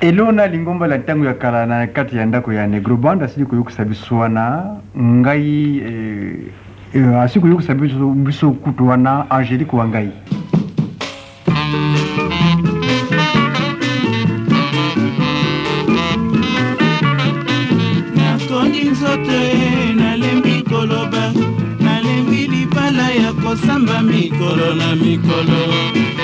Elona, lingomba lya ntango ya kala na kati ya ndako ya Negroband, asili koyokisa biso wana, ngai, eh, eh, asili koyokisa biso, biso kutu wana, Angelique wa ngai. Nakondi nzoto e, nalembi koloba, nalembi libala ya kosamba mikolo na mikolo.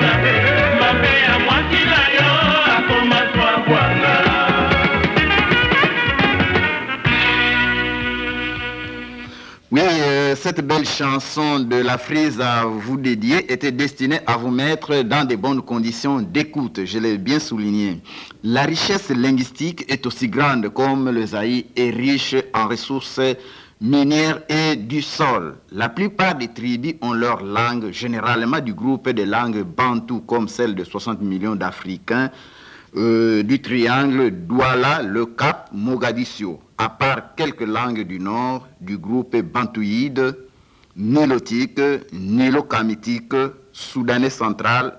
mabe ya mwasi na yo akoma cette belle chanson de la frise à vous dédier était destinée à vous mettre dans de bonnes conditions d'écoute, je l'ai bien souligné. La richesse linguistique est aussi grande comme le Zaï est riche en ressources minières et du sol. La plupart des tribus ont leur langue, généralement du groupe des langues bantoues comme celle de 60 millions d'Africains, euh, du triangle Douala, le Cap, Mogadiscio à part quelques langues du nord du groupe bantouïde, nilotique, nilo soudanais central,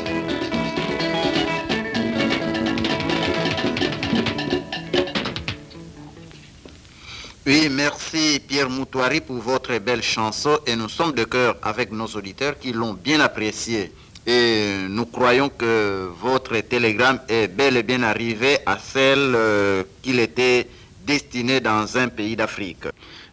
pour votre belle chanson et nous sommes de cœur avec nos auditeurs qui l'ont bien apprécié. Et nous croyons que votre télégramme est bel et bien arrivé à celle euh, qu'il était destiné dans un pays d'Afrique.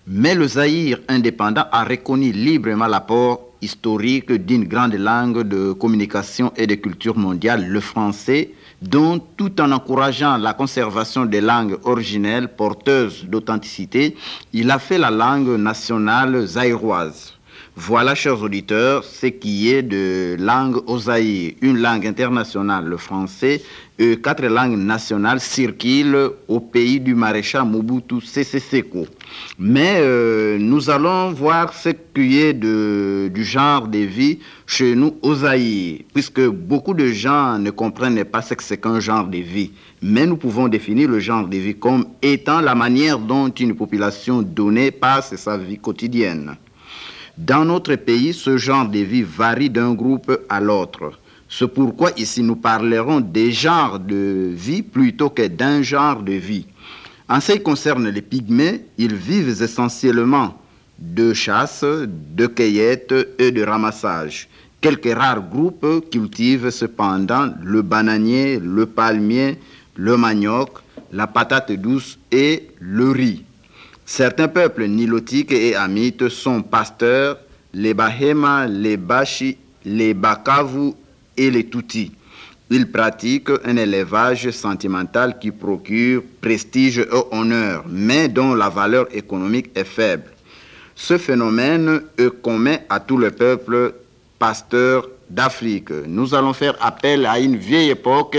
Mais le Zaïre indépendant a reconnu librement l'apport historique d'une grande langue de communication et de culture mondiale, le français, dont, tout en encourageant la conservation des langues originelles porteuses d'authenticité, il a fait la langue nationale zaïroise. Voilà, chers auditeurs, ce qui est de langue osaïe, une langue internationale, le français, et quatre langues nationales circulent au pays du maréchal Mobutu Sese Seko. Mais euh, nous allons voir ce qui est de, du genre de vie chez nous osaïe, puisque beaucoup de gens ne comprennent pas ce que c'est qu'un genre de vie. Mais nous pouvons définir le genre de vie comme étant la manière dont une population donnée passe sa vie quotidienne. Dans notre pays, ce genre de vie varie d'un groupe à l'autre. C'est pourquoi ici nous parlerons des genres de vie plutôt que d'un genre de vie. En ce qui concerne les pygmées, ils vivent essentiellement de chasse, de cueillette et de ramassage. Quelques rares groupes cultivent cependant le bananier, le palmier, le manioc, la patate douce et le riz. Certains peuples nilotiques et amites sont pasteurs, les Bahema, les Bashi, les Bakavu et les Tuti. Ils pratiquent un élevage sentimental qui procure prestige et honneur, mais dont la valeur économique est faible. Ce phénomène est commun à tout le peuple pasteur d'Afrique. Nous allons faire appel à une vieille époque,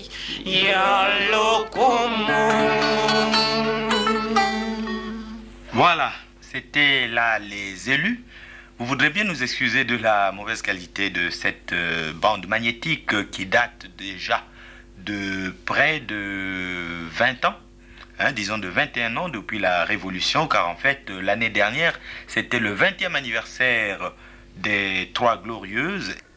Voilà, c'était là les élus. Vous voudrez bien nous excuser de la mauvaise qualité de cette euh, bande magnétique euh, qui date déjà de près de 20 ans, hein, disons de 21 ans depuis la Révolution, car en fait euh, l'année dernière c'était le 20e anniversaire des Trois Glorieuses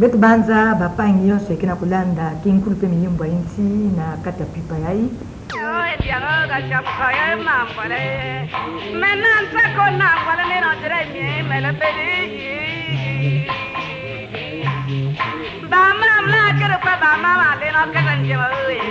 Betu banza ba pangi yonso eke na kolanda kinkulu pe miyimbwa inti na kati ya pipa ya i. Bamama kere kwa bamama le na kata njema oye.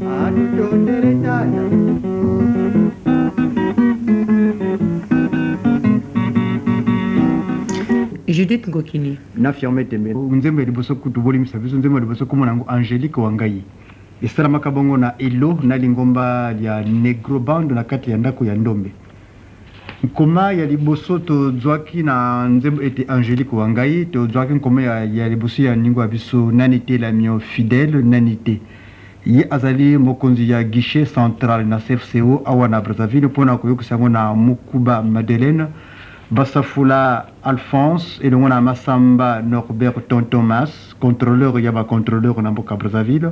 Judith Ngokini na Firmin Tembe. Nzembo ya liboso kutu bolimisa biso nzembo ya liboso komona yango Angelique wa ngai. Esalamaka bongo na Elo na lingomba lya Negroband na kati ya ndako ya Ndombe. Nkoma ya liboso tozwaki na nzembo ete Angelique wa ngai, tozwaki nkoma ya, ya liboso ya ningo ya biso, Nani te l'amion fidèle, nani te. Ye azali mokonzi ya guichet central na CFCO awa na Brazzaville mpo na koyokisa yango na Mukuba Madeleine, Basafula Alphonse elongo na Massamba Norbert Tonton Mass, controleur ya ba controleurs na mboka Brazzaville.